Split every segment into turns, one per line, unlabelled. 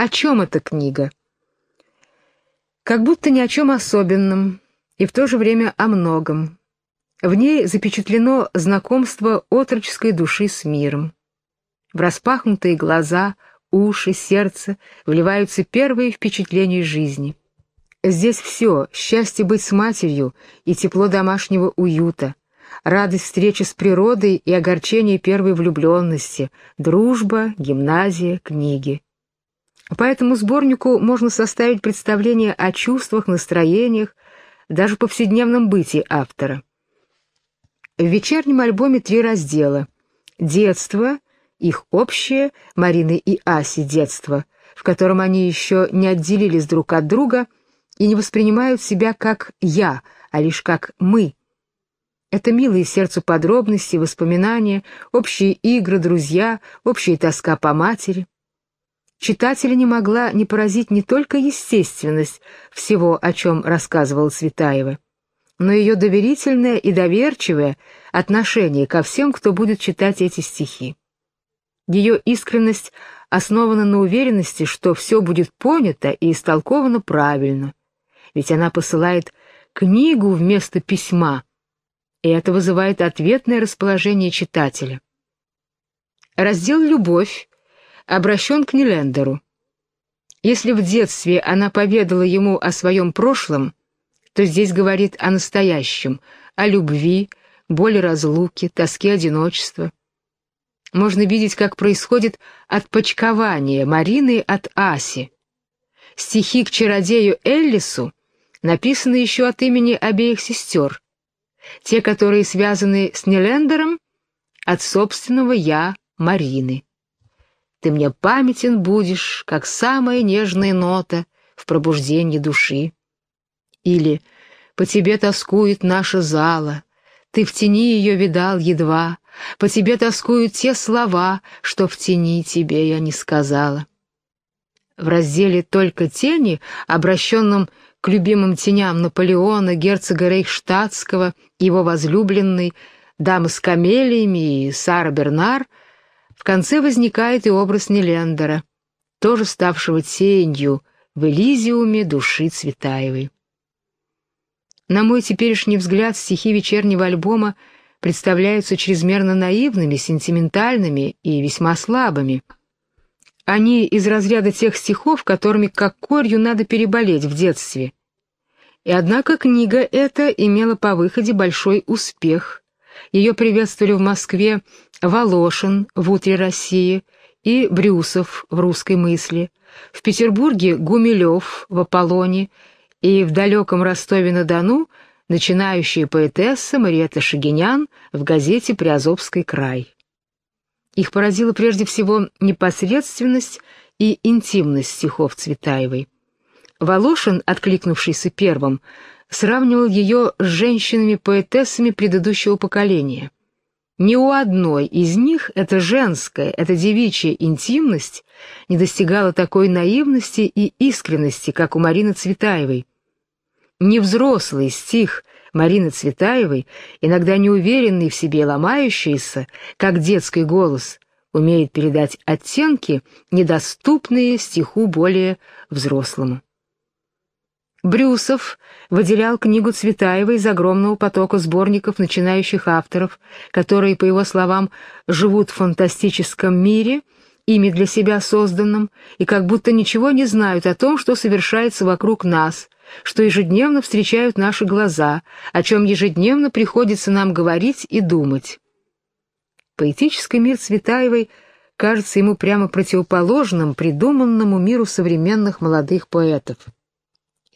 О чем эта книга? Как будто ни о чем особенном, и в то же время о многом. В ней запечатлено знакомство отроческой души с миром. В распахнутые глаза, уши, сердце вливаются первые впечатления жизни. Здесь все — счастье быть с матерью и тепло домашнего уюта, радость встречи с природой и огорчение первой влюбленности, дружба, гимназия, книги. По этому сборнику можно составить представление о чувствах, настроениях, даже повседневном бытии автора. В вечернем альбоме три раздела. «Детство», их общее, Марины и Аси детство, в котором они еще не отделились друг от друга и не воспринимают себя как «я», а лишь как «мы», это милые сердцу подробности, воспоминания, общие игры, друзья, общая тоска по матери. Читателя не могла не поразить не только естественность всего, о чем рассказывала Цветаева, но ее доверительное и доверчивое отношение ко всем, кто будет читать эти стихи. Ее искренность основана на уверенности, что все будет понято и истолковано правильно, ведь она посылает книгу вместо письма, и это вызывает ответное расположение читателя. Раздел «Любовь» обращен к Нелендеру. Если в детстве она поведала ему о своем прошлом, то здесь говорит о настоящем, о любви, боли разлуки, тоске одиночества. Можно видеть, как происходит отпочкование Марины от Аси. Стихи к чародею Эллису написаны еще от имени обеих сестер, те, которые связаны с Нелендером, от собственного «я» Марины. Ты мне памятен будешь, как самая нежная нота в пробуждении души. Или «По тебе тоскует наша зала, ты в тени ее видал едва, по тебе тоскуют те слова, что в тени тебе я не сказала». В разделе «Только тени», обращенном к любимым теням Наполеона, герцога Рейхштадтского, его возлюбленной, дамы с камелиями и Сара Бернар, в конце возникает и образ Нелендера, тоже ставшего тенью в Элизиуме души Цветаевой. На мой теперешний взгляд, стихи вечернего альбома представляются чрезмерно наивными, сентиментальными и весьма слабыми. Они из разряда тех стихов, которыми как корью надо переболеть в детстве. И однако книга эта имела по выходе большой успех. Ее приветствовали в Москве Волошин в «Утре России» и Брюсов в «Русской мысли», в Петербурге Гумилев в «Аполлоне» и в далеком Ростове-на-Дону начинающая поэтесса Мариэта Шагинян в газете «Приазовский край». Их поразила прежде всего непосредственность и интимность стихов Цветаевой. Волошин, откликнувшийся первым, сравнивал ее с женщинами-поэтессами предыдущего поколения. Ни у одной из них эта женская, эта девичья интимность не достигала такой наивности и искренности, как у Марины Цветаевой. Невзрослый стих Марины Цветаевой, иногда неуверенный в себе ломающийся, как детский голос, умеет передать оттенки, недоступные стиху более взрослому. Брюсов выделял книгу Цветаевой из огромного потока сборников начинающих авторов, которые, по его словам, живут в фантастическом мире, ими для себя созданном, и как будто ничего не знают о том, что совершается вокруг нас, что ежедневно встречают наши глаза, о чем ежедневно приходится нам говорить и думать. Поэтический мир Цветаевой кажется ему прямо противоположным придуманному миру современных молодых поэтов.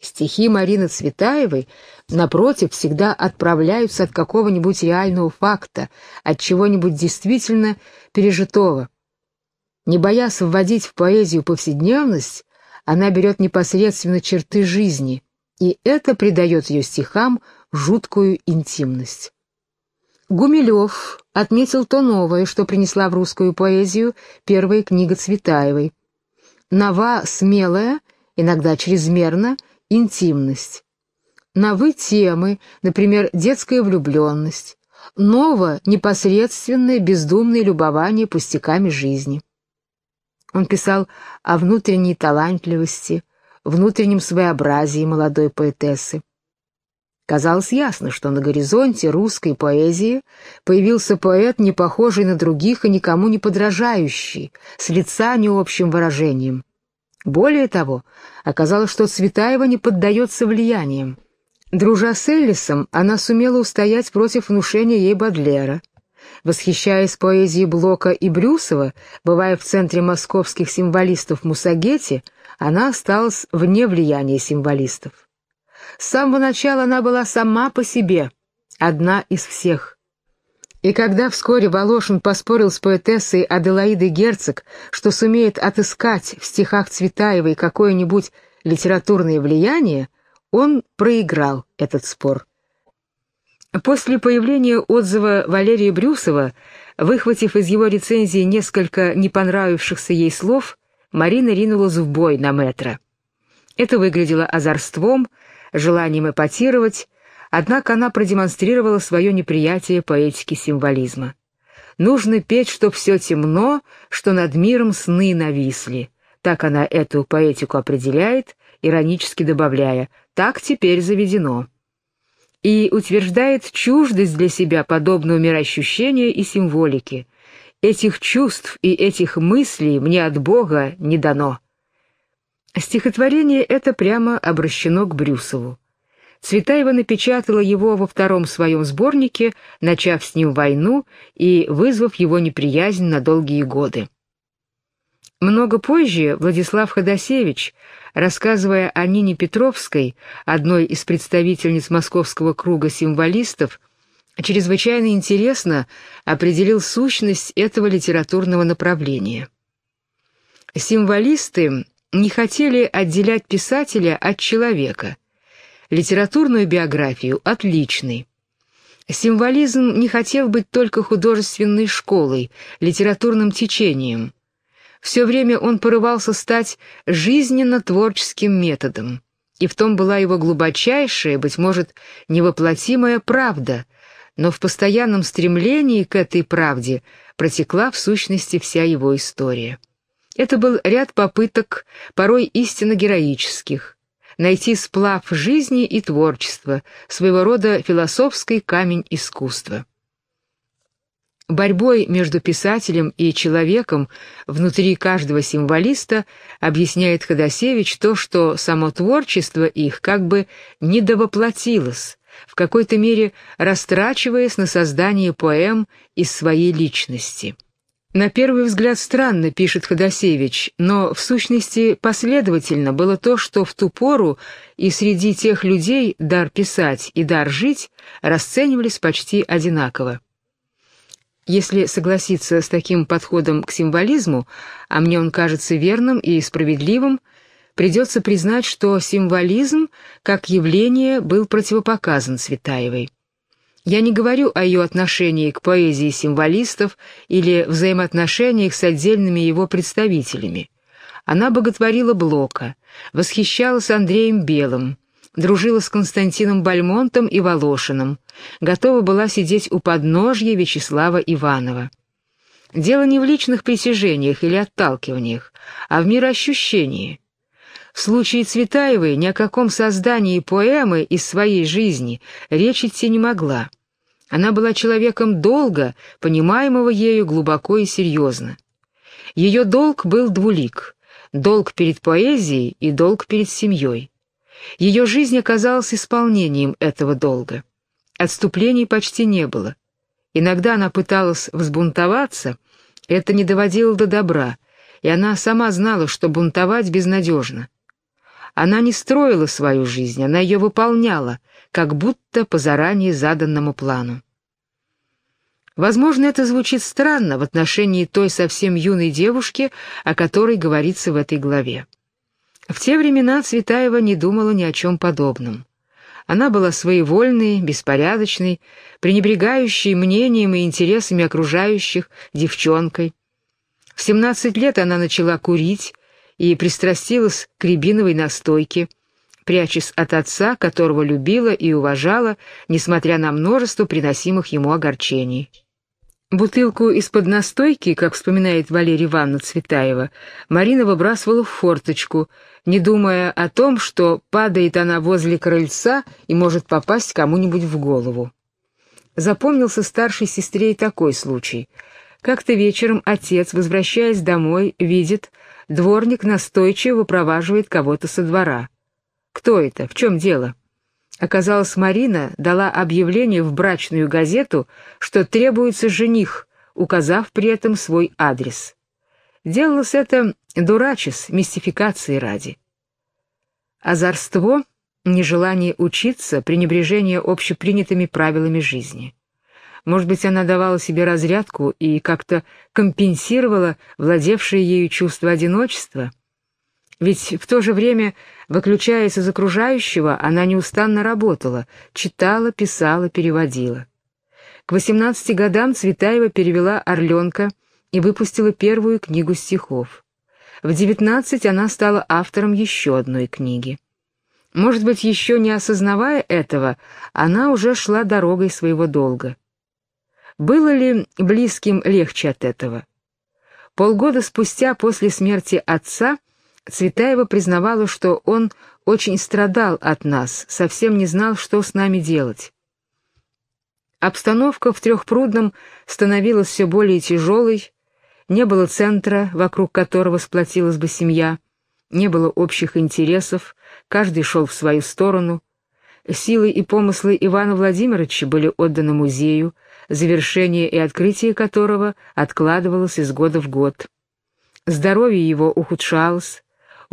Стихи Марины Цветаевой, напротив, всегда отправляются от какого-нибудь реального факта, от чего-нибудь действительно пережитого. Не боясь вводить в поэзию повседневность, она берет непосредственно черты жизни, и это придает ее стихам жуткую интимность. Гумилев отметил то новое, что принесла в русскую поэзию первая книга Цветаевой. Нова смелая, иногда чрезмерно, интимность. Новые темы, например, детская влюбленность. Ново — непосредственное бездумное любование пустяками жизни. Он писал о внутренней талантливости, внутреннем своеобразии молодой поэтессы. Казалось ясно, что на горизонте русской поэзии появился поэт, не похожий на других и никому не подражающий, с лица необщим выражением. Более того, оказалось, что Цветаева не поддается влияниям. Дружа с Эллисом, она сумела устоять против внушения ей Бадлера. Восхищаясь поэзией Блока и Брюсова, бывая в центре московских символистов Мусагети, она осталась вне влияния символистов. С самого начала она была сама по себе, одна из всех. И когда вскоре Волошин поспорил с поэтессой Аделаидой Герцог, что сумеет отыскать в стихах Цветаевой какое-нибудь литературное влияние, он проиграл этот спор. После появления отзыва Валерия Брюсова, выхватив из его рецензии несколько не понравившихся ей слов, Марина ринулась в бой на метро. Это выглядело озорством, желанием эпатировать, однако она продемонстрировала свое неприятие поэтики символизма. Нужно петь, чтоб все темно, что над миром сны нависли. Так она эту поэтику определяет, иронически добавляя «так теперь заведено». И утверждает чуждость для себя подобного мироощущения и символики. Этих чувств и этих мыслей мне от Бога не дано. Стихотворение это прямо обращено к Брюсову. Цветаева напечатала его во втором своем сборнике, начав с ним войну и вызвав его неприязнь на долгие годы. Много позже Владислав Ходосевич, рассказывая о Нине Петровской, одной из представительниц московского круга символистов, чрезвычайно интересно определил сущность этого литературного направления. Символисты не хотели отделять писателя от человека, литературную биографию от личной. Символизм не хотел быть только художественной школой, литературным течением. Все время он порывался стать жизненно-творческим методом, и в том была его глубочайшая, быть может, невоплотимая правда, но в постоянном стремлении к этой правде протекла в сущности вся его история. Это был ряд попыток, порой истинно героических, найти сплав жизни и творчества, своего рода философский камень искусства. Борьбой между писателем и человеком внутри каждого символиста объясняет Ходосевич то, что само творчество их как бы недовоплотилось, в какой-то мере растрачиваясь на создание поэм из своей личности. На первый взгляд странно, пишет Ходосевич, но в сущности последовательно было то, что в ту пору и среди тех людей дар писать и дар жить расценивались почти одинаково. Если согласиться с таким подходом к символизму, а мне он кажется верным и справедливым, придется признать, что символизм как явление был противопоказан Цветаевой. Я не говорю о ее отношении к поэзии символистов или взаимоотношениях с отдельными его представителями. Она боготворила Блока, восхищалась Андреем Белым, дружила с Константином Бальмонтом и Волошиным, готова была сидеть у подножья Вячеслава Иванова. Дело не в личных притяжениях или отталкиваниях, а в мироощущении. В случае Цветаевой ни о каком создании поэмы из своей жизни речь идти не могла. Она была человеком долго, понимаемого ею глубоко и серьезно. Ее долг был двулик — долг перед поэзией и долг перед семьей. Ее жизнь оказалась исполнением этого долга. Отступлений почти не было. Иногда она пыталась взбунтоваться, это не доводило до добра, и она сама знала, что бунтовать безнадежно. Она не строила свою жизнь, она ее выполняла, как будто по заранее заданному плану. Возможно, это звучит странно в отношении той совсем юной девушки, о которой говорится в этой главе. В те времена Цветаева не думала ни о чем подобном. Она была своевольной, беспорядочной, пренебрегающей мнением и интересами окружающих девчонкой. В 17 лет она начала курить, и пристрастилась к рябиновой настойке, прячась от отца, которого любила и уважала, несмотря на множество приносимых ему огорчений. Бутылку из-под настойки, как вспоминает Валерия Ивановна Цветаева, Марина выбрасывала в форточку, не думая о том, что падает она возле крыльца и может попасть кому-нибудь в голову. Запомнился старшей сестре и такой случай. Как-то вечером отец, возвращаясь домой, видит, дворник настойчиво выпроваживает кого-то со двора. Кто это? В чем дело? Оказалось, Марина дала объявление в брачную газету, что требуется жених, указав при этом свой адрес. Делалось это дурачес, мистификации ради. Озорство, нежелание учиться, пренебрежение общепринятыми правилами жизни. Может быть, она давала себе разрядку и как-то компенсировала владевшее ею чувство одиночества — ведь в то же время, выключаясь из окружающего, она неустанно работала, читала, писала, переводила. К 18 годам Цветаева перевела «Орленка» и выпустила первую книгу стихов. В 19 она стала автором еще одной книги. Может быть, еще не осознавая этого, она уже шла дорогой своего долга. Было ли близким легче от этого? Полгода спустя после смерти отца – Цветаева признавала, что он очень страдал от нас, совсем не знал, что с нами делать. Обстановка в Трехпрудном становилась все более тяжелой, не было центра, вокруг которого сплотилась бы семья, не было общих интересов, каждый шел в свою сторону. Силы и помыслы Ивана Владимировича были отданы музею, завершение и открытие которого откладывалось из года в год. Здоровье его ухудшалось,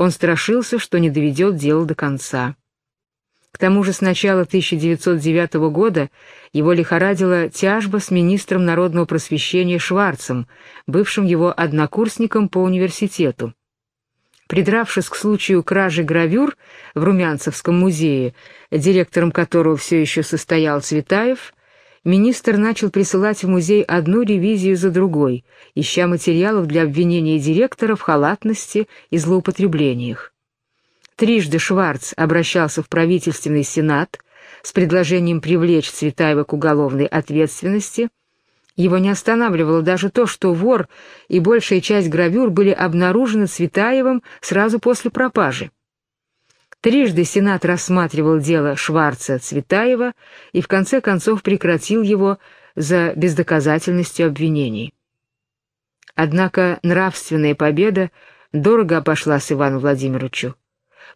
он страшился, что не доведет дело до конца. К тому же с начала 1909 года его лихорадила тяжба с министром народного просвещения Шварцем, бывшим его однокурсником по университету. Придравшись к случаю кражи гравюр в Румянцевском музее, директором которого все еще состоял Цветаев, министр начал присылать в музей одну ревизию за другой, ища материалов для обвинения директора в халатности и злоупотреблениях. Трижды Шварц обращался в правительственный сенат с предложением привлечь Цветаева к уголовной ответственности. Его не останавливало даже то, что вор и большая часть гравюр были обнаружены Цветаевым сразу после пропажи. Трижды Сенат рассматривал дело Шварца-Цветаева и в конце концов прекратил его за бездоказательностью обвинений. Однако нравственная победа дорого обошлась Ивану Владимировичу.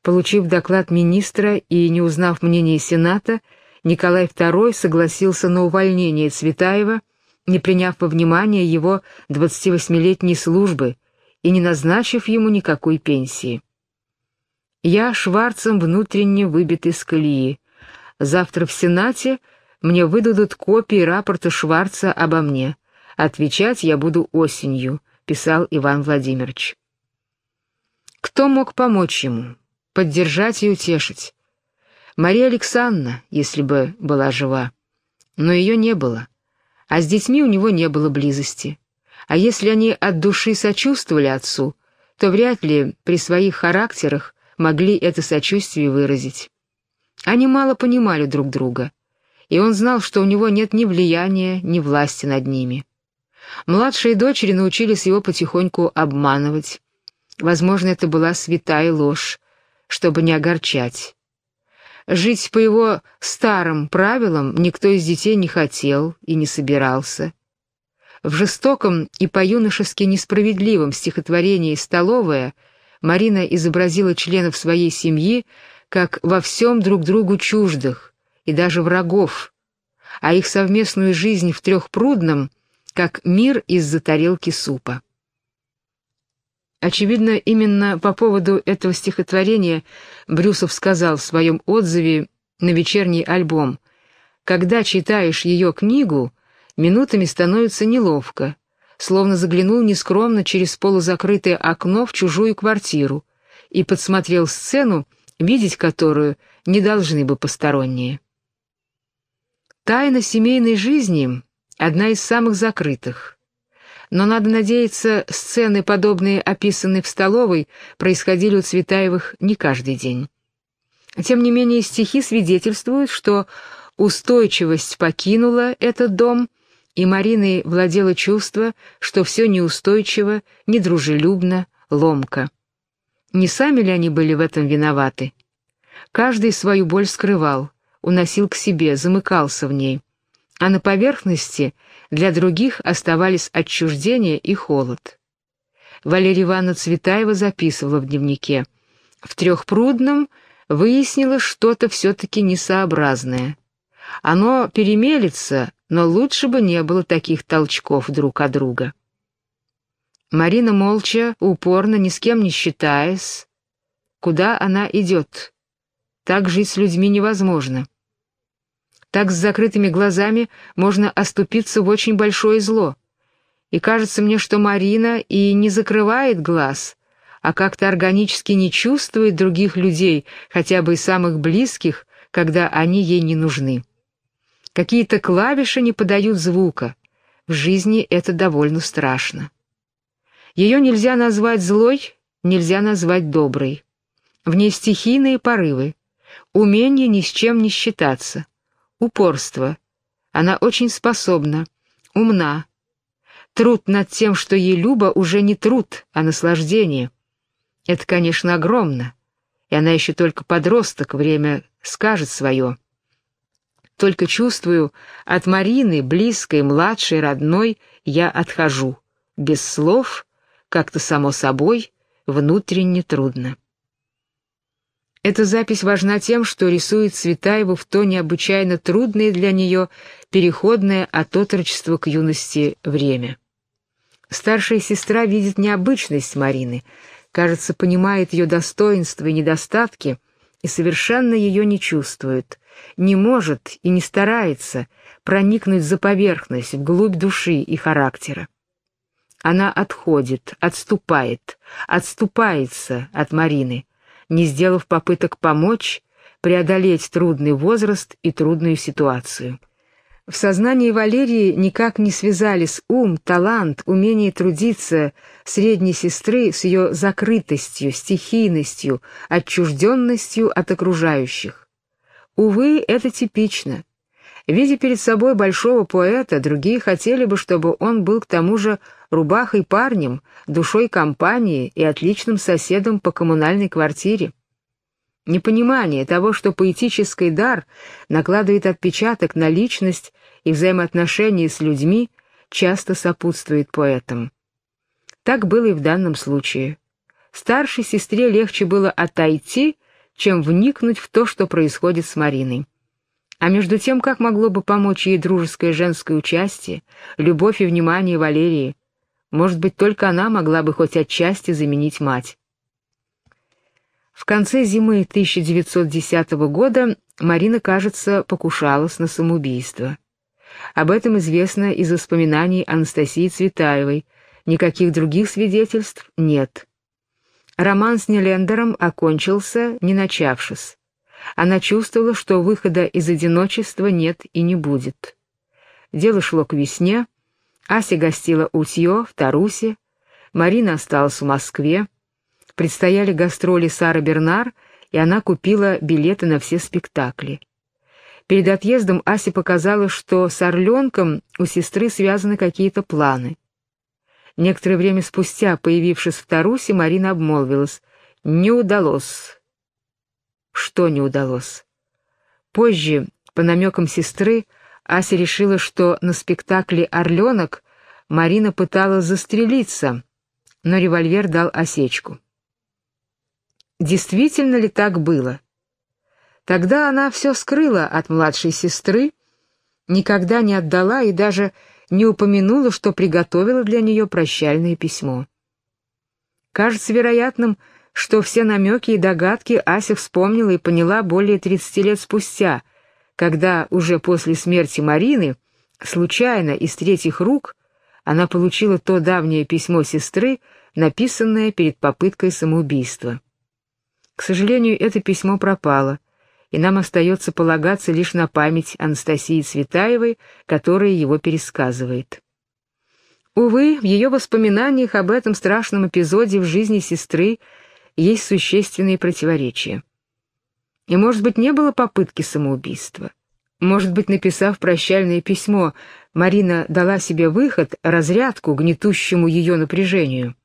Получив доклад министра и не узнав мнения Сената, Николай II согласился на увольнение Цветаева, не приняв во внимание его 28-летней службы и не назначив ему никакой пенсии. Я Шварцем внутренне выбит из колеи. Завтра в Сенате мне выдадут копии рапорта Шварца обо мне. Отвечать я буду осенью, писал Иван Владимирович. Кто мог помочь ему, поддержать и утешить? Мария Александровна, если бы была жива. Но ее не было. А с детьми у него не было близости. А если они от души сочувствовали отцу, то вряд ли при своих характерах могли это сочувствие выразить. Они мало понимали друг друга, и он знал, что у него нет ни влияния, ни власти над ними. Младшие дочери научились его потихоньку обманывать. Возможно, это была святая ложь, чтобы не огорчать. Жить по его старым правилам никто из детей не хотел и не собирался. В жестоком и по-юношески несправедливом стихотворении «Столовая» Марина изобразила членов своей семьи как во всем друг другу чуждых и даже врагов, а их совместную жизнь в Трехпрудном как мир из-за тарелки супа. Очевидно, именно по поводу этого стихотворения Брюсов сказал в своем отзыве на вечерний альбом «Когда читаешь ее книгу, минутами становится неловко, словно заглянул нескромно через полузакрытое окно в чужую квартиру и подсмотрел сцену, видеть которую не должны бы посторонние. Тайна семейной жизни — одна из самых закрытых. Но, надо надеяться, сцены, подобные описанные в столовой, происходили у Цветаевых не каждый день. Тем не менее, стихи свидетельствуют, что устойчивость покинула этот дом — и Мариной владело чувство, что все неустойчиво, недружелюбно, ломко. Не сами ли они были в этом виноваты? Каждый свою боль скрывал, уносил к себе, замыкался в ней. А на поверхности для других оставались отчуждение и холод. Валерия Ивановна Цветаева записывала в дневнике. В Трехпрудном выяснилось что-то все-таки несообразное. Оно перемелется, но лучше бы не было таких толчков друг от друга. Марина молча, упорно, ни с кем не считаясь, куда она идет. Так жить с людьми невозможно. Так с закрытыми глазами можно оступиться в очень большое зло. И кажется мне, что Марина и не закрывает глаз, а как-то органически не чувствует других людей, хотя бы и самых близких, когда они ей не нужны. Какие-то клавиши не подают звука. В жизни это довольно страшно. Ее нельзя назвать злой, нельзя назвать доброй. В ней стихийные порывы, умение ни с чем не считаться, упорство. Она очень способна, умна. Труд над тем, что ей любо, уже не труд, а наслаждение. Это, конечно, огромно, и она еще только подросток, время скажет свое. Только чувствую, от Марины, близкой, младшей, родной, я отхожу. Без слов, как-то само собой, внутренне трудно. Эта запись важна тем, что рисует Цветаеву в то необычайно трудное для нее переходное от отрочества к юности время. Старшая сестра видит необычность Марины, кажется, понимает ее достоинства и недостатки и совершенно ее не чувствует, не может и не старается проникнуть за поверхность, вглубь души и характера. Она отходит, отступает, отступается от Марины, не сделав попыток помочь, преодолеть трудный возраст и трудную ситуацию. В сознании Валерии никак не связались ум, талант, умение трудиться средней сестры с ее закрытостью, стихийностью, отчужденностью от окружающих. Увы, это типично. Видя перед собой большого поэта, другие хотели бы, чтобы он был к тому же рубахой парнем, душой компании и отличным соседом по коммунальной квартире. Непонимание того, что поэтический дар накладывает отпечаток на личность и взаимоотношения с людьми, часто сопутствует поэтам. Так было и в данном случае. Старшей сестре легче было отойти чем вникнуть в то, что происходит с Мариной. А между тем, как могло бы помочь ей дружеское женское участие, любовь и внимание Валерии? Может быть, только она могла бы хоть отчасти заменить мать. В конце зимы 1910 года Марина, кажется, покушалась на самоубийство. Об этом известно из воспоминаний Анастасии Цветаевой, никаких других свидетельств нет. Роман с Нелендером окончился, не начавшись. Она чувствовала, что выхода из одиночества нет и не будет. Дело шло к весне, Ася гостила у Тьё в Тарусе, Марина осталась в Москве, предстояли гастроли Сары Бернар, и она купила билеты на все спектакли. Перед отъездом Асе показала, что с Орленком у сестры связаны какие-то планы. Некоторое время спустя, появившись в Тарусе, Марина обмолвилась. «Не удалось». Что не удалось? Позже, по намекам сестры, Ася решила, что на спектакле «Орленок» Марина пыталась застрелиться, но револьвер дал осечку. Действительно ли так было? Тогда она все скрыла от младшей сестры, никогда не отдала и даже не упомянула, что приготовила для нее прощальное письмо. Кажется вероятным, что все намеки и догадки Ася вспомнила и поняла более 30 лет спустя, когда уже после смерти Марины, случайно из третьих рук, она получила то давнее письмо сестры, написанное перед попыткой самоубийства. К сожалению, это письмо пропало, и нам остается полагаться лишь на память Анастасии Цветаевой, которая его пересказывает. Увы, в ее воспоминаниях об этом страшном эпизоде в жизни сестры есть существенные противоречия. И, может быть, не было попытки самоубийства. Может быть, написав прощальное письмо, Марина дала себе выход, разрядку гнетущему ее напряжению.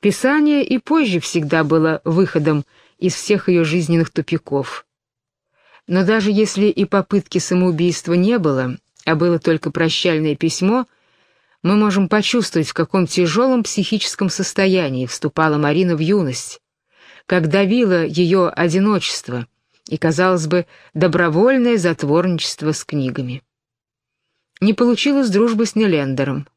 Писание и позже всегда было выходом из всех ее жизненных тупиков. Но даже если и попытки самоубийства не было, а было только прощальное письмо, мы можем почувствовать, в каком тяжелом психическом состоянии вступала Марина в юность, как давило ее одиночество и, казалось бы, добровольное затворничество с книгами. Не получилось дружбы с Нелендером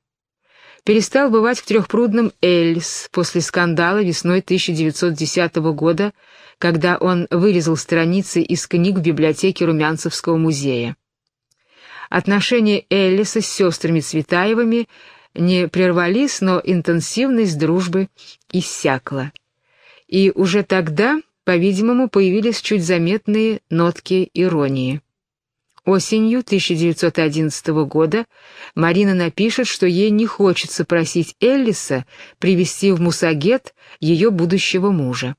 перестал бывать в Трехпрудном Эльс после скандала весной 1910 года, когда он вырезал страницы из книг в библиотеке Румянцевского музея. Отношения Эллиса с сестрами Цветаевыми не прервались, но интенсивность дружбы иссякла. И уже тогда, по-видимому, появились чуть заметные нотки иронии. Осенью 1911 года Марина напишет, что ей не хочется просить Эллиса привести в Мусагет ее будущего мужа.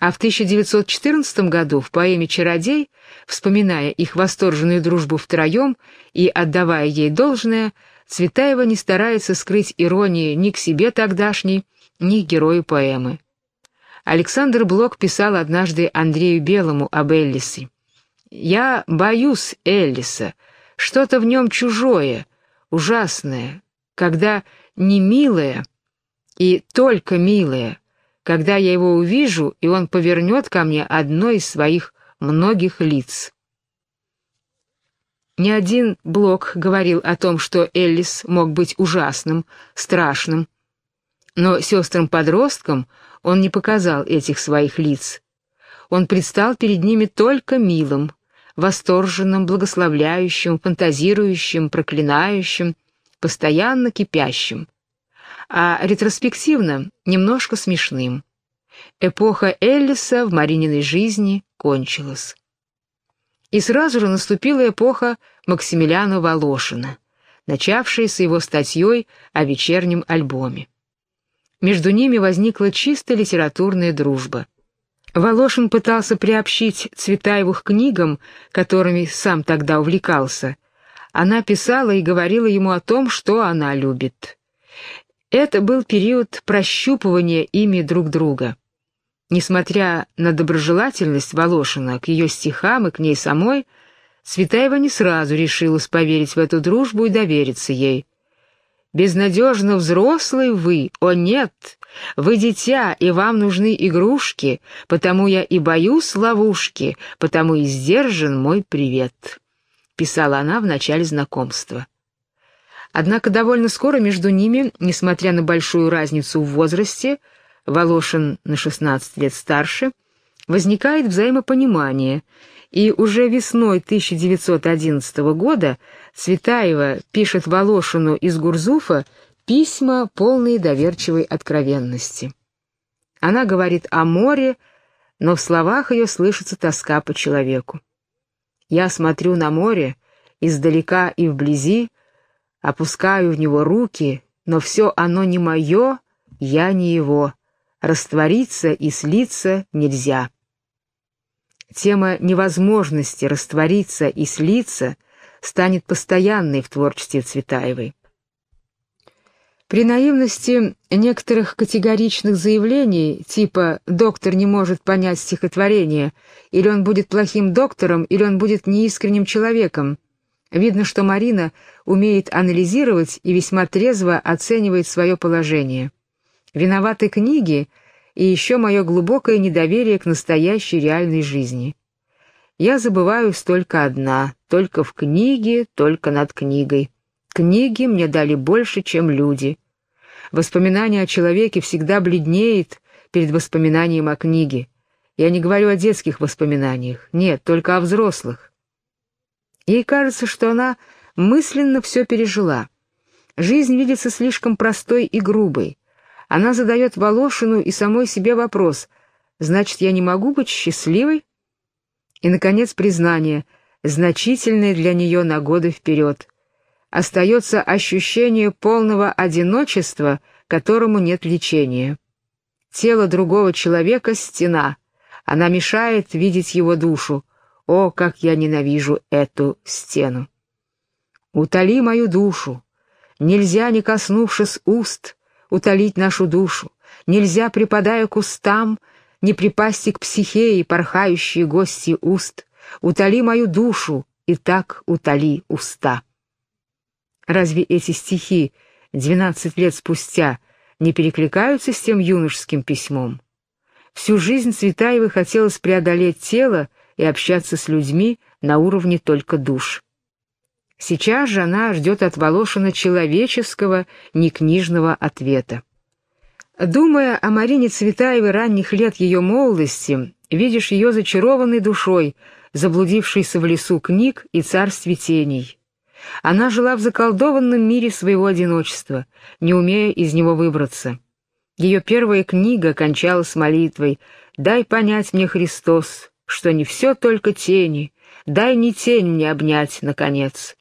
А в 1914 году в поэме «Чародей», вспоминая их восторженную дружбу втроем и отдавая ей должное, Цветаева не старается скрыть иронии ни к себе тогдашней, ни к герою поэмы. Александр Блок писал однажды Андрею Белому об Эллисе. Я боюсь Эллиса, что-то в нем чужое, ужасное, когда не милое и только милое, когда я его увижу, и он повернет ко мне одно из своих многих лиц. Ни один Блок говорил о том, что Эллис мог быть ужасным, страшным, но сестрам-подросткам он не показал этих своих лиц. Он предстал перед ними только милым, восторженным, благословляющим, фантазирующим, проклинающим, постоянно кипящим, а ретроспективно немножко смешным. Эпоха Эллиса в Марининой жизни кончилась. И сразу же наступила эпоха Максимилиана Волошина, начавшаяся его статьей о вечернем альбоме. Между ними возникла чисто литературная дружба – Волошин пытался приобщить Цветаеву книгам, которыми сам тогда увлекался. Она писала и говорила ему о том, что она любит. Это был период прощупывания ими друг друга. Несмотря на доброжелательность Волошина к ее стихам и к ней самой, Цветаева не сразу решилась поверить в эту дружбу и довериться ей. «Безнадежно взрослый вы, о нет, вы дитя, и вам нужны игрушки, потому я и боюсь ловушки, потому и сдержан мой привет», — писала она в начале знакомства. Однако довольно скоро между ними, несмотря на большую разницу в возрасте, Волошин на 16 лет старше, возникает взаимопонимание, и уже весной 1911 года Цветаева пишет Волошину из Гурзуфа Письма, полные доверчивой откровенности. Она говорит о море, но в словах ее слышится тоска по человеку. Я смотрю на море, издалека и вблизи, опускаю в него руки, но все оно не мое, я не его. Раствориться и слиться нельзя. Тема невозможности раствориться и слиться станет постоянной в творчестве Цветаевой. При наивности некоторых категоричных заявлений, типа «доктор не может понять стихотворение», или он будет плохим доктором, или он будет неискренним человеком, видно, что Марина умеет анализировать и весьма трезво оценивает свое положение. Виноваты книги и еще мое глубокое недоверие к настоящей реальной жизни. Я забываюсь только одна, только в книге, только над книгой. Книги мне дали больше, чем люди. Воспоминание о человеке всегда бледнеет перед воспоминанием о книге. Я не говорю о детских воспоминаниях, нет, только о взрослых. Ей кажется, что она мысленно все пережила. Жизнь видится слишком простой и грубой. Она задает Волошину и самой себе вопрос, значит, я не могу быть счастливой? И, наконец, признание, значительное для нее на годы вперед остается ощущение полного одиночества, которому нет лечения. Тело другого человека — стена. Она мешает видеть его душу. О, как я ненавижу эту стену! Утоли мою душу. Нельзя, не коснувшись уст, утолить нашу душу. Нельзя, припадая к устам, не припасти к психее, порхающие гости уст. Утоли мою душу, и так утоли уста. Разве эти стихи, двенадцать лет спустя, не перекликаются с тем юношеским письмом? Всю жизнь Цветаевой хотелось преодолеть тело и общаться с людьми на уровне только душ. Сейчас же она ждет от Волошина человеческого, не книжного ответа. Думая о Марине Цветаевой ранних лет ее молодости, видишь ее зачарованной душой, заблудившейся в лесу книг и царстве теней. Она жила в заколдованном мире своего одиночества, не умея из него выбраться. Ее первая книга кончалась молитвой «Дай понять мне, Христос, что не все только тени, дай не тень мне обнять, наконец».